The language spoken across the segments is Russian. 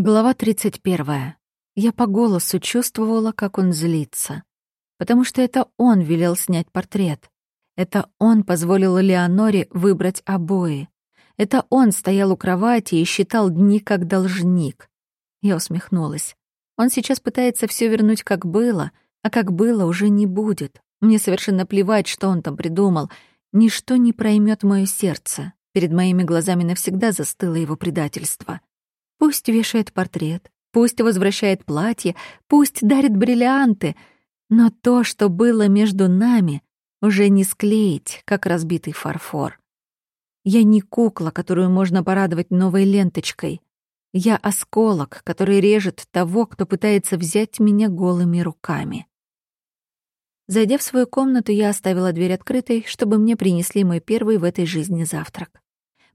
Глава 31. Я по голосу чувствовала, как он злится. Потому что это он велел снять портрет. Это он позволил Леоноре выбрать обои. Это он стоял у кровати и считал дни как должник. Я усмехнулась. Он сейчас пытается все вернуть как было, а как было уже не будет. Мне совершенно плевать, что он там придумал. Ничто не проймет мое сердце. Перед моими глазами навсегда застыло его предательство. Пусть вешает портрет, пусть возвращает платье, пусть дарит бриллианты, но то, что было между нами, уже не склеить, как разбитый фарфор. Я не кукла, которую можно порадовать новой ленточкой. Я осколок, который режет того, кто пытается взять меня голыми руками. Зайдя в свою комнату, я оставила дверь открытой, чтобы мне принесли мой первый в этой жизни завтрак.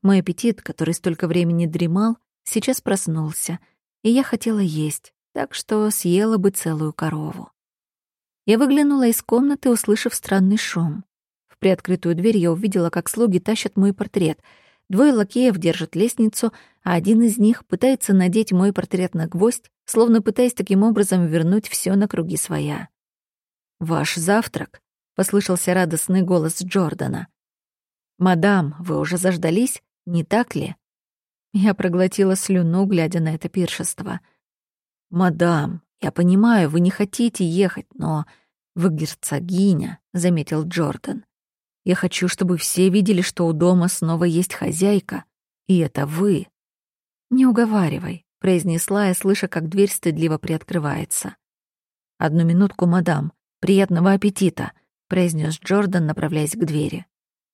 Мой аппетит, который столько времени дремал, сейчас проснулся, и я хотела есть, так что съела бы целую корову. Я выглянула из комнаты, услышав странный шум. В приоткрытую дверь я увидела, как слуги тащат мой портрет. Двое лакеев держат лестницу, а один из них пытается надеть мой портрет на гвоздь, словно пытаясь таким образом вернуть все на круги своя. «Ваш завтрак», — послышался радостный голос Джордана. «Мадам, вы уже заждались, не так ли?» Я проглотила слюну, глядя на это пиршество. «Мадам, я понимаю, вы не хотите ехать, но вы герцогиня», — заметил Джордан. «Я хочу, чтобы все видели, что у дома снова есть хозяйка, и это вы». «Не уговаривай», — произнесла я, слыша, как дверь стыдливо приоткрывается. «Одну минутку, мадам. Приятного аппетита», — произнес Джордан, направляясь к двери.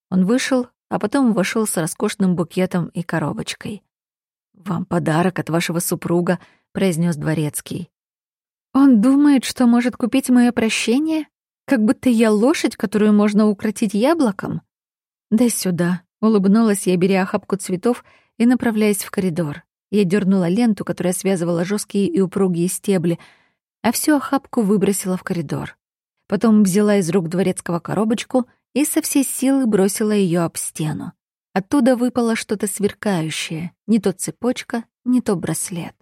Он вышел, а потом вошел с роскошным букетом и коробочкой. «Вам подарок от вашего супруга», — произнес дворецкий. «Он думает, что может купить мое прощение? Как будто я лошадь, которую можно укротить яблоком?» «Дай сюда», — улыбнулась я, беря охапку цветов и направляясь в коридор. Я дернула ленту, которая связывала жесткие и упругие стебли, а всю охапку выбросила в коридор. Потом взяла из рук дворецкого коробочку и со всей силы бросила ее об стену. Оттуда выпало что-то сверкающее, не то цепочка, не то браслет.